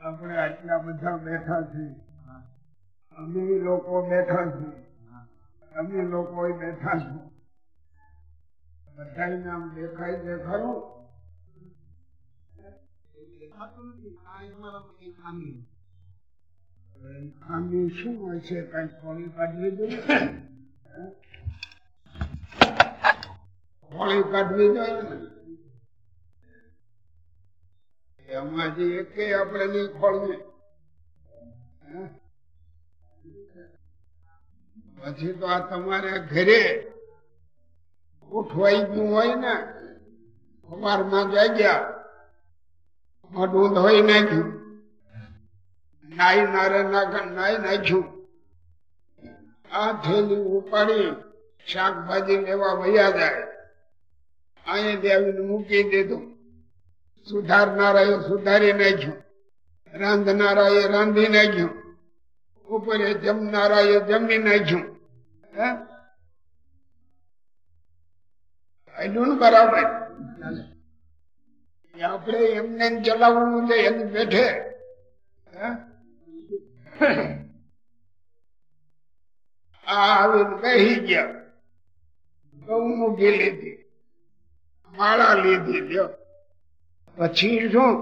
આપણે આટલા બધા બેઠા છીએ. અમે લોકો બેઠા છીએ. અમે લોકો બેઠા છીએ. બધા નામ દેખાય છે ખરું? ખામી. શું હોય છે? કઈ ખોળી કાઢવી જોઈએ ખોળી કાઢવી જોઈએ એમાં જે આપણે નહીં ખોળવી પછી તો આ તમારે ઘરે ઉઠવાઈ ગયું હોય ને, સવારમાં જાગ્યા મોઢું ધોઈ નાખ્યું. નાઈ નારે નાઈ નાખ્યું. આ થેલી ઉપાડી શાકભાજી લેવા વયા જાય. અહીંયા દેવીને મૂકી દીધું. સુધારનારા સુધારી નાખ્યું રાંધનારા એ રાંધી નાખ્યું ઉપર જમનારા એ જમી નાખ્યું એટલું બરાબર? આપણે એમને ચલાવવું છે, એની બેઠે. આવીને કહી ગયા. બહુ મૂકી લીધી. માળા લીધી લ્યો પછી શું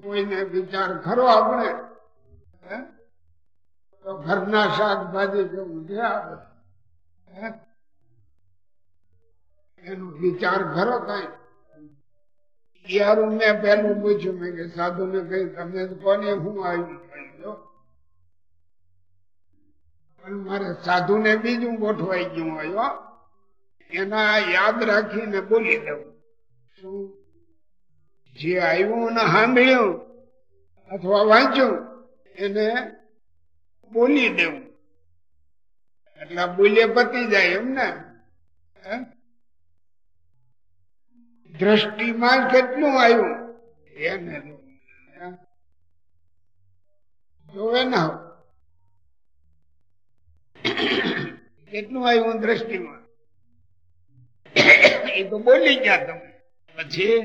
કોઈને વિચાર ખરો આપણે તો ઘરના શાકભાજી જો ઊંધે આવે એનો વિચાર ખરો કઈ. યારું મેં પેલું પૂછ્યું, મેં કે સાધુ ને કઈ તમે કોને હું આવ્યું પણ મારે સાધુ ને બીજું ગોઠવાઈ ગયું હોય એના યાદ રાખીને બોલી શું? જે આવ્યું ને સાંભળ્યું અથવા વાંચ્યું, એને બોલી દેવું. એટલે બોલ્યા પતી જાય એમ ને? દ્રષ્ટિમાં કેટલું આવ્યું? એને જોવે ના કેટલું આવ્યું દ્રષ્ટિમાં? એ તો બોલી ગયા તમે. પછી?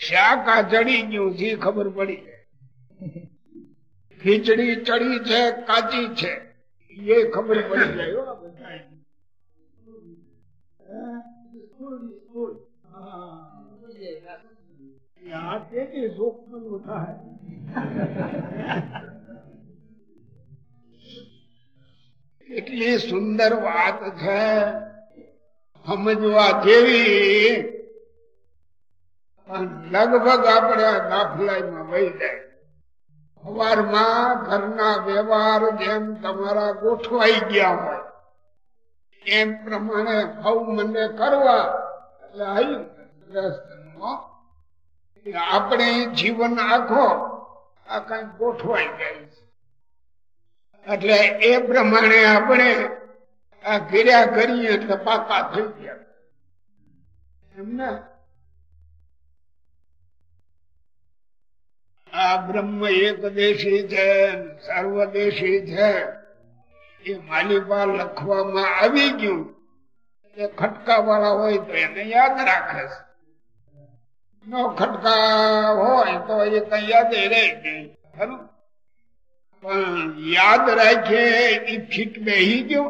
શાકા ચડી ગયું છે ખબર પડી? ખીચડી ચડી છે, કાચી છે, એ ખબર પડી જાય એટલી સુંદર વાત છે. સમજવા જેવી. લગભગ આપણે દાખલામાં વહી જાય. સવારમાં ઘરના વ્યવહાર જેમ તમારા ગોઠવાઈ ગયા હોય, એમ પ્રમાણે ભાવ મને કરવા. એટલે આપણે જીવન આખો આ કઈ ગોઠવાઈ જાય છે. એટલે એ પ્રમાણે આપણે આ ઘેર્યા કરીએ એટલે પાકા થઈ ગયા. એમને આ બ્રહ્મ એક દેશી છે સર્વદેશી છે. એ માલિકા લખવામાં આવી ગયું. એ ખટકા વાળા હોય તો એને યાદ રાખે છે. નો ખટકા હોય તો એ કઈ યાદ રહી ગઈ. ખરું? યાદ રાખે એ ફીટ બેહી ગયો.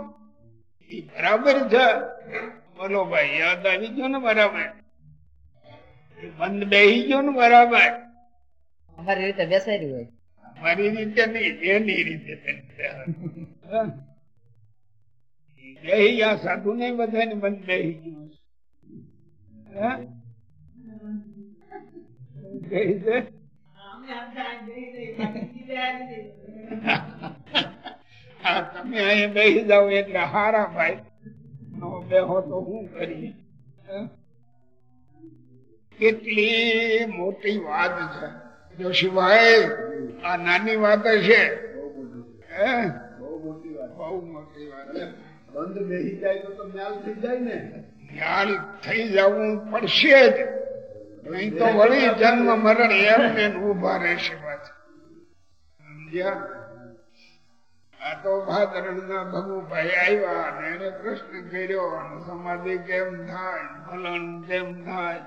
એ બરાબર છે. બોલો ભાઈ યાદ આવી ગયો ને બરાબર? બંધ બેહી ગયો ને બરાબર? અમારી રીતે બેસાડી હોય. મારી રીતે નહીં એની રીતે બેહી ગયા સાધુ ને બધા ને બંધ બેહી ગયું? બેહી છે તમે અહીંયા બેસી જાવ એટલે હારા ભાઈ. બેહો તો શું કરીએ કેટલી મોટી વાત છે. જોશીભાઈ આ નાની વાત છે. બહુ મોટી વાત બંધ બેસી જાય તો મ્યાલ થઈ જાય ને. ખ્યાલ થઈ જવું પડશે જ. નહીં તો વળી જન્મ મરણ એમને ઊભા રહેશે પાછા. સમજ્યા? આ તો ભાદરણના ભગુ ભાઈ ભગુભાઈ આવ્યા અને એને પ્રશ્ન કર્યો સમાધિ કેમ થાય? ફલન કેમ થાય?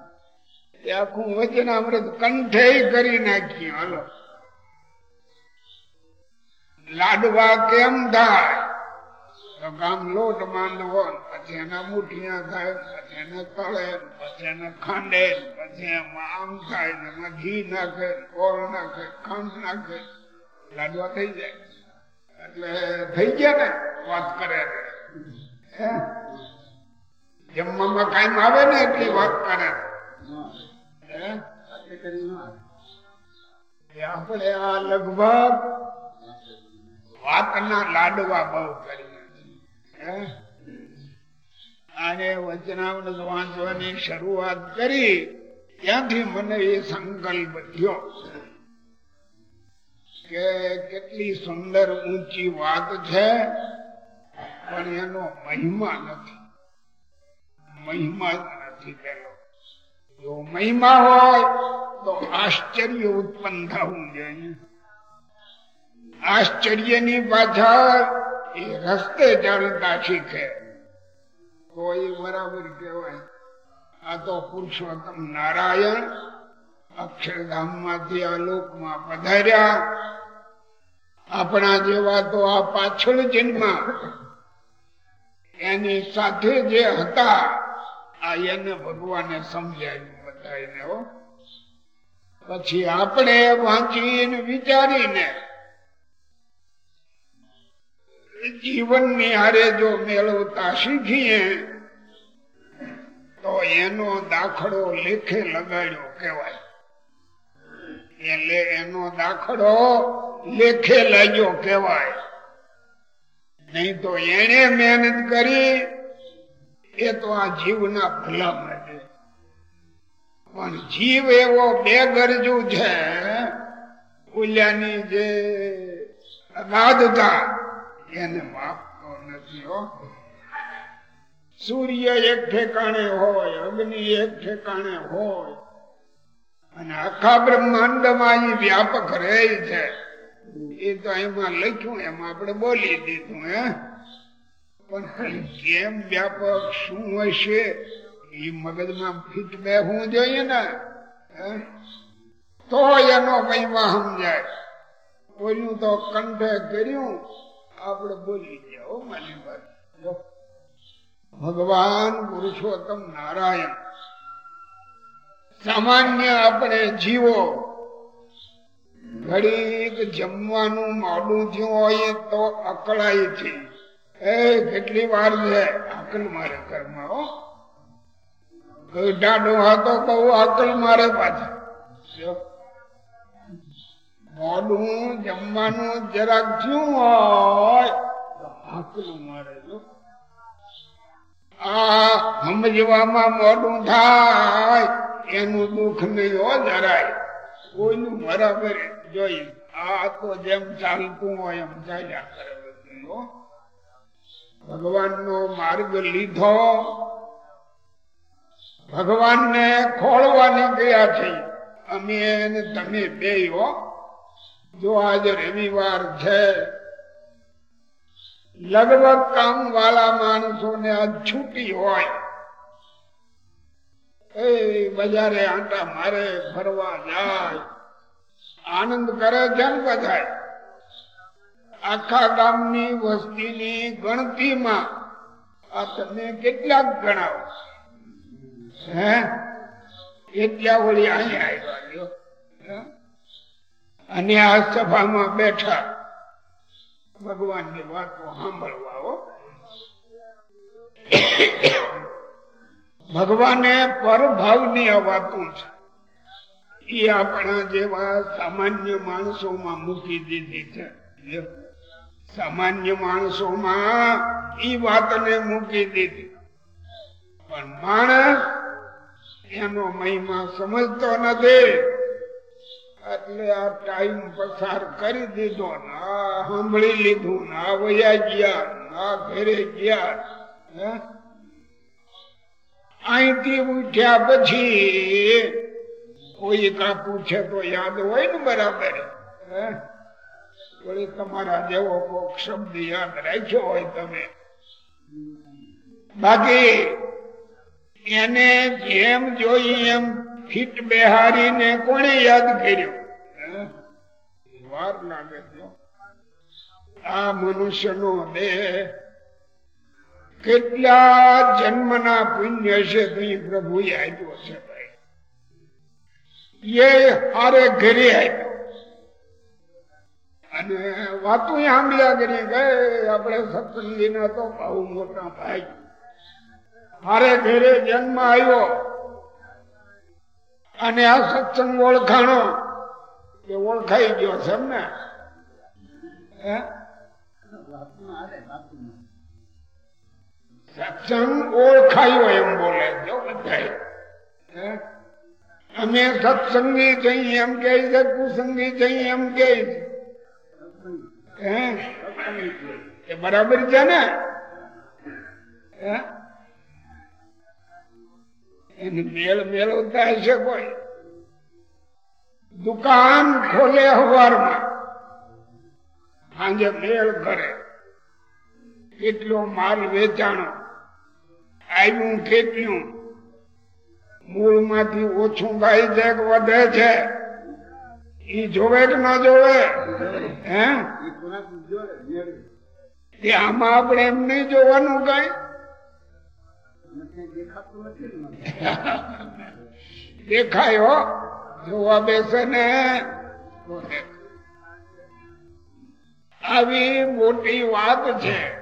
એ આખું વચન અમૃત કંઠે કરી નાખ્યું હાલો. લાડવા કેમ થાય? તો ગામ લોટ માંડવો, પછી એના મુઠિયા થાય પછી એને તળે, પછી એને ખાંડે, પછી એમાં આમ થાય એમાં ઘી નાખે, ગોળ નાખે, ખાંડ નાખે. લાડવા થઈ જાય. એટલે થઈ ગયા ને, વાત કરે જમવામાં કાયમ આવે ને એટલી વાત કરે આપણે આ લગભગ વાતના લાડવા બહુ કરી આજે વચનામૃત વાંચવાની શરૂઆત કરી, ત્યાંથી મને એ સંકલ્પ થયો. કે કેટલી સુંદર ઊંચી વાત છે, પણ એનો મહિમા નથી. મહિમા જ નથી પેલો જો મહિમા હોય, તો આશ્ચર્ય ઉત્પન્ન થવું જોઈએ. આશ્ચર્યની પાછળ એ રસ્તે ચાલતા શીખે. તો એ બરાબર કહેવાય, આ તો પુરુષોત્તમ નારાયણ અક્ષરધામમાંથી આ લોકમાં પધાર્યા. આપણા જેવા તો આ પાછળ જન્મ. એની સાથે જે હતા, આ એને ભગવાને સમજાવ્યું બધાને હો. પછી આપણે વાંચીને વિચારીને જીવનની હારે જો મેળવતા શીખીએ, તો એનો દાખલો લેખે લગાડ્યો કેવાય એટલે એનો દાખલો લેખે લાગ્યો કેવાય નહીં તો એને મહેનત કરી, એ તો આ જીવના ભલા માટે પણ જીવ એવો બે ગરજુ છે ઉલ્યાની જે અગાધતા એને માપતો નથી હો. સૂર્ય એક ઠેકાણે હોય, અગ્નિ એક ઠેકાણે હોય આખા બ્રહ્માંડમાં એ વ્યાપક રહે છે. એ તો એમાં લખ્યું, એમાં આપણે બોલી દીધું, હે? પણ કેમ વ્યાપક, શું હશે? એ મગજમાં ફીટ બેહવું જોઈએ ને? તો એનો મહિમા સમજાય. બોલ્યું તો કંઠે કર્યું, આપણે બોલી જાઓ મારી વાત. ભગવાન પુરુષોત્તમ નારાયણ. સામાન્ય આપણે જીવો ઘડીક જમવાનું મોડું થયું હોય તો અકળાય છે. એ કેટલી વાર છે? અકલ મારે ઘરમાં, હો. ડાડો હતો કહું અકલ મારે પાછા. જો. મોડું જમવાનું જરાક થયું હોય અકલ મારે, જો. આ સમજવામાં મોડું થાય. એનું દુઃખ નહીં હો જરાય કોઈનું બરાબર જોઈ, આ તો જેમ ચાલતું હોય એમ ચાલ્યા કરે ભગવાન નો માર્ગ લીધો. ભગવાન ને ખોળવાની ગયા છે અમે ને તમે બે જો આજે રવિવાર છે, લગભગ કામ વાળા માણસો ને આજ છૂટી હોય. એ બજારે આંટા મારે ફરવા જાય. આનંદ કરે છે ને બધા આખા ગામની વસ્તીની ગણતીમાં આ તમે કેટલાક ગણાવો. હે? એટલા વળી અહીંયા આવ્યા. અને આ સભામાં બેઠા. ભગવાનની વાતો સાંભળવા હો. ભગવાને પરભાવની આ વાતો છે. એ આપણા જેવા સામાન્ય માણસોમાં મૂકી દીધી છે. સામાન્ય માણસોમાં એ વાતને મૂકી દીધી. પણ માણસ એનો મહિમા સમજતો નથી. એટલે આ ટાઈમ પસાર કરી દીધો. ને સાંભળી લીધું, ને વયા ગયા, ના ઘરે ગયા. હે? અહીંથી ઉઠ્યા પછી કોઈ કા પૂછે તો યાદ હોય ને બરાબર? વળી તમારા જેવો કોક શબ્દ યાદ રાખ્યો હોય તમે બાકી એને જેમ જોઈ એમ ફીટ બેહારીને કોણે યાદ કર્યો? વાર લાગે આ મનુષ્યનો દેહ કેટલા જન્મના પુણ્ય છે તો પ્રભુએ આપ્યો છે ભાઈ? એ હારે ઘરે આપ્યો. અને વાતો સાંભળ્યા કરી ગયે આપણે સત્સંગીના તો બહુ મોટા ભાઈ. હારે ઘરે જન્મ આવ્યો. અને આ સત્સંગ ઓળખાણો એ ઓળખાઈ ગયો છે એમને હે. સત્સંગ ઓળખાયો એમ બોલે. જો બધા? અમે સત્સંગી જઈ એમ કે છે, કુસંગી જઈ એમ કે છે. એ બરાબર છે ને? એને મેળ મેળવતા હશે કોઈ. દુકાન ખોલે હવારમાં. સાંજે મેળ કરે. કેટલો માલ વેચાણો. આવ્યું કેટલું મૂળમાંથી ઓછું ગાય છે કે વધે છે, ઈ જોવે કે ના જોવે? હે? આમાં આપણે એમ નહીં જોવાનું કઈ. દેખાય જોવા બેસે ને. આવી મોટી વાત છે.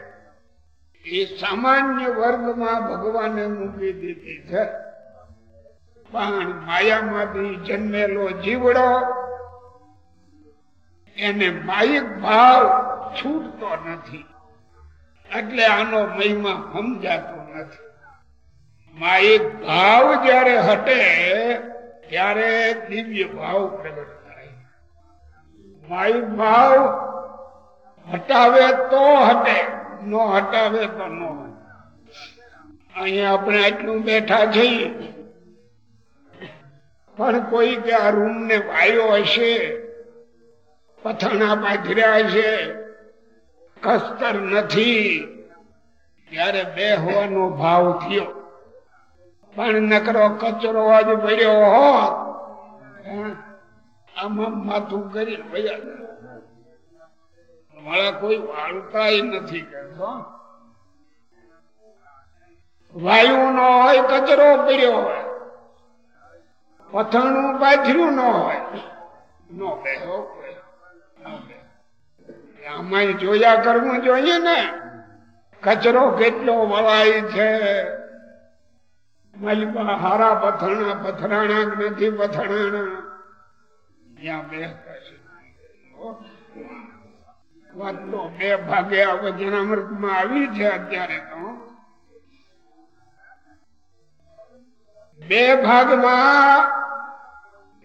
એ સામાન્ય વર્ગમાં ભગવાને મૂકી દીધી છે. પણ માયામાંથી જન્મેલો જીવડો, એને માયિક ભાવ છૂટતો નથી. એટલે આનો મહિમા સમજાતો નથી. માયિક ભાવ જયારે હટે, ત્યારે દિવ્ય ભાવ પ્રગટ થાય. માયિક ભાવ હટાવે તો હટે. નો હટાવે તો નો અહીંયા આપણે આટલું બેઠા છીએ. પણ કોઈ કે આ રૂમ ને વાયો હશે, પથાણા પાથર્યા હશે કસ્તર નથી. ત્યારે બે હોવાનો ભાવ થયો. પણ નકરો કચરો આજ ભર્યો હોત આમાં માથું કરી ભૈયા મારા કોઈ વાળતા નથી કહેતો વાયુ નો હોય, કચરો પીડ્યો હોય, પથાણું પાથર્યું ન હોય, નો બે હો કોઈ. નો બે. આમાં જોયા કરવું જોઈએ ને કચરો કેટલો વળાય છે મલબા હારા પથરણા પથરાણા નથી પથરાણા ત્યાં બે વાત તો બે ભાગે આ માં આવી છે અત્યારે તો. બે ભાગમાં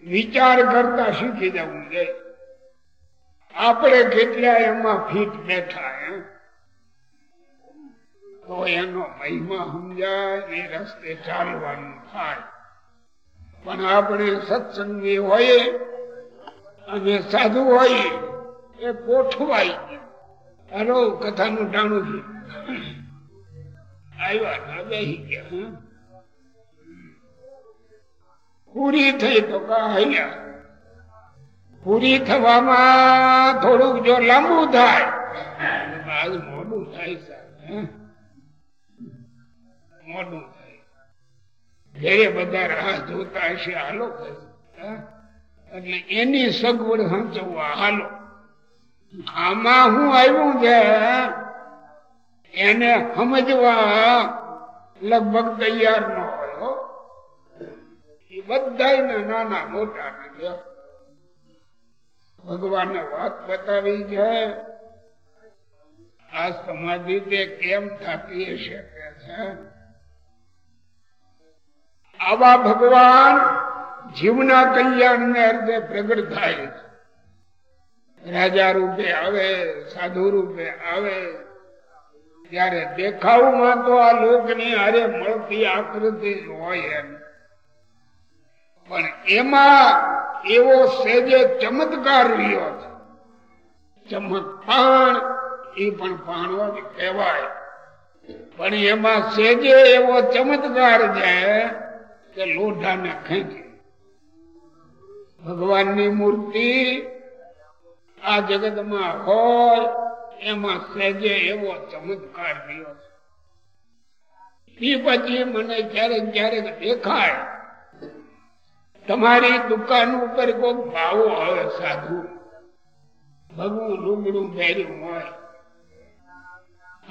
વિચાર કરતા શીખી જવું જોઈએ આપણે કેટલા એમાં ફીટ બેઠા એમ તો એનો મહિમા સમજાય, એ રસ્તે ચાલવાનું થાય. પણ આપણે સત્સંગી હોઈએ અને સાધુ હોઈએ એ ગોઠવાઈ ગયા હલો કથાનું ટાણું છે. આવ્યા બેસી ગયા? પૂરી થઈ તો કહ્યા. પૂરી થવામાં થોડુંક જો લાંબુ થાય. આજ મોડું થાય સાહેબ? મોડું થાય. ઘેરે બધા રાહ જોતા હશે, હાલો. એટલે એની સગવડ સાચવવા, હાલો. આમાં હું આવ્યું છે, એને સમજવા લગભગ તૈયાર ન હોય એ બધા નાના મોટા ભગવાને વાત બતાવી છે, આ સમાધિ તે કેમ થતી શકે છે? આવા ભગવાન જીવના કલ્યાણ ને અર્થે પ્રગટ થાય છે. રાજા રૂપે આવે સાધુ રૂપે આવે. ત્યારે દેખાવમાં તો આ લોકની હારે મળતી આકૃતિ જ હોય એમ. પણ એમાં એવો સેજે ચમત્કાર રહ્યો છે. પાણ એ પણ પાણો જ કહેવાય. પણ એમાં સેજે એવો ચમત્કાર છે કે લોઢાને ખેંચે. ભગવાનની મૂર્તિ આ જગતમાં હોય, એમાં સહેજે એવો ચમત્કાર થયો પછી મને ક્યારેક ક્યારેક દેખાય, તમારી દુકાન ઉપર કોઈ ભાવો આવે સાધુ. ભગવું રૂબડું પહેર્યું હોય.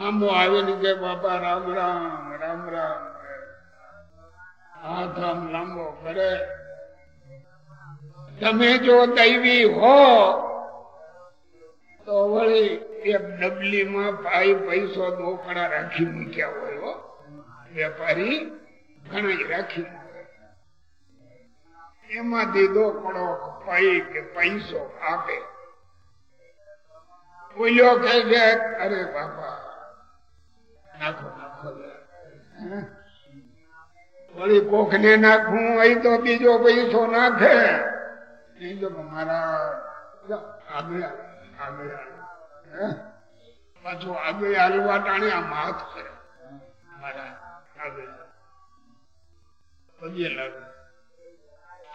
આંબો આવીને કે, બાપા, રામ રામ રામ રામ. હાથ આમ લાંબો કરે તમે જો દૈવી હો તો વળી એક ડબલીમાં ભાઈ પૈસો રોકડા રાખી મૂક્યા હોય વેપારી ઘણા રાખી એમાંથી દોકડો ભાઈ કે પૈસો આપે. બોલ્યો કે અરે બાપા, નાખો નાખો? વળી કોક ને નાખવું હોય તો બીજો પૈસો નાખે. મારા આગળ પાછું આગળ હાલવા ટાણે આમ કરે પગે લાગે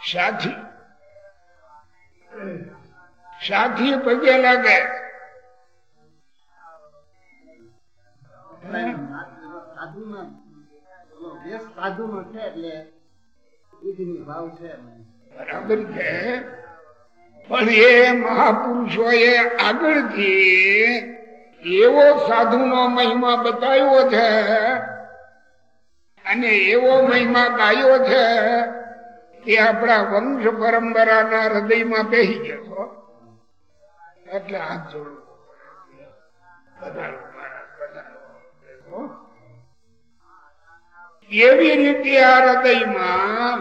સાથી સાથી પગે લાગે વેશ સાધુનો છે એટલે ભાવ છે બરાબર છે. પણ એ મહાપુરુષો એ આગળથી એવો સાધુ નો મહિમા બતાવ્યો છે અને એવો મહિમા ગાયો છે એ આપણા વંશ પરંપરાના હૃદયમાં બેસી ગયો એટલે હાથ જોડો. એવી રીતે આ હૃદયમાં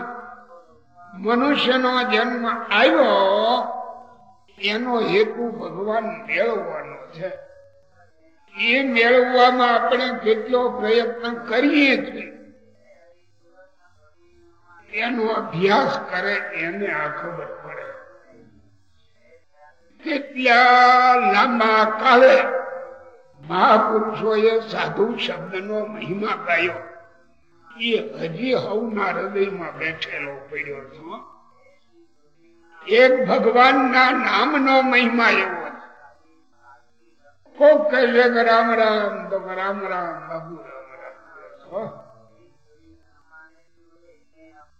મનુષ્યનો જન્મ આવ્યો એનો હેતુ ભગવાન મેળવવાનો છે. એ મેળવવામાં આપણે કેટલો પ્રયત્ન કરીએ છીએ, એનો અભ્યાસ કરે એને આ ખબર પડે. કેટલા લાંબા કાળે મહાપુરુષોએ સાધુ શબ્દનો મહિમા ગાયો. એ હજી હવના હૃદયમાં બેઠેલો પડ્યો છો. એક ભગવાનના નામનો મહિમા એવો ખૂબ કહે છે કે રામ રામ, તો રામ રામ, બાબુ રામ રામ.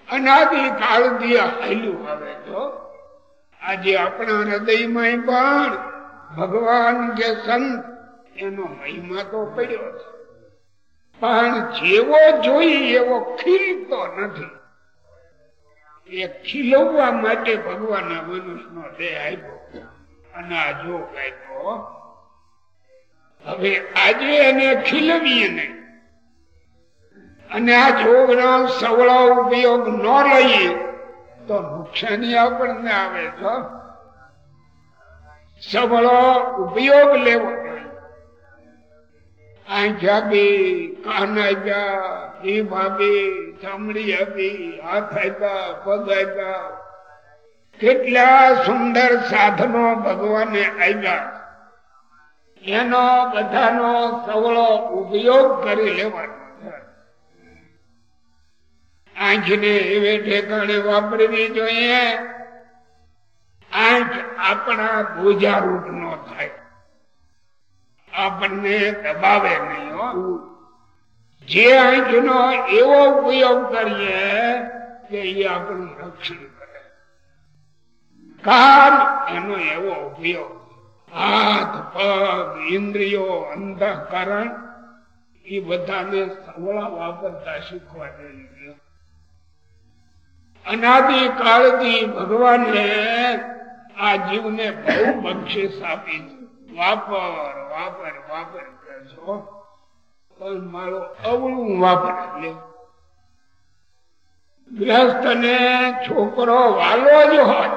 અનાદિ કાળથી હાલ્યું આવે તો. આજે આપણા હૃદયમાં પણ ભગવાન કે સંત એનો મહિમા તો પડ્યો છે. પણ જેવો જોઈ એવો ખીલતો નથી. એ ખીલવવા માટે ભગવાન મનુષ્યનો દેહ આપ્યો. અને આ જોગ આપ્યો. હવે આજે એને ખીલવીએ નહીં. અને આ જોગનો સવળો ઉપયોગ ન લઈએ તો નુકસાની આપણને આવે તો સવળો ઉપયોગ લેવો જોઈએ આંખ આપી કાન આપ્યા જીભ આપી ચામડી આપી હાથ આપ્યા કેટલા સુંદર સાધનો ભગવાને આવ્યા એનો બધાનો સવળો ઉપયોગ કરી લેવાનો. આંખને એવે ઠેકાણે વાપરવી જોઈએ. આંખ આપણા બોજારૂપ નો થાય. આપણને દબાવે નહીં હો. જે આંખનો એવો ઉપયોગ કરીએ કે એ આપણું રક્ષણ કરે. કાન એનો એવો ઉપયોગ. હાથ, પગ, ઇન્દ્રિયો અંતઃકરણ એ બધાને સવળા વાપરતા શીખવા જોઈએ અનાદિ કાળથી ભગવાને આ જીવને બહુ બક્ષિસ આપી છે. વાપર વાપર વાપર. કરશો પણ મારો અવળું વાપર લે ગ્રસ્ત ને છોકરો વાલો જ હોય.